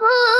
Ooh.